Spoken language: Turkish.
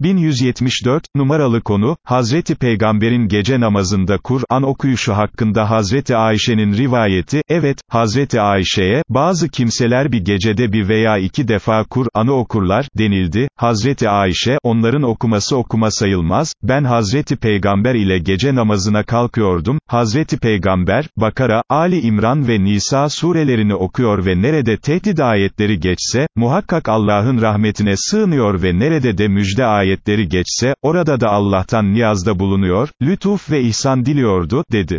1174, numaralı konu, Hazreti Peygamber'in gece namazında Kur'an okuyuşu hakkında Hazreti Ayşe'nin rivayeti, evet, Hazreti Ayşe'ye, bazı kimseler bir gecede bir veya iki defa Kur'an'ı okurlar, denildi, Hazreti Ayşe, onların okuması okuma sayılmaz, ben Hazreti Peygamber ile gece namazına kalkıyordum, Hazreti Peygamber, Bakara, Ali İmran ve Nisa surelerini okuyor ve nerede tehdit ayetleri geçse, muhakkak Allah'ın rahmetine sığınıyor ve nerede de müjde ayetleri geçse, orada da Allah'tan niyazda bulunuyor, lütuf ve ihsan diliyordu, dedi.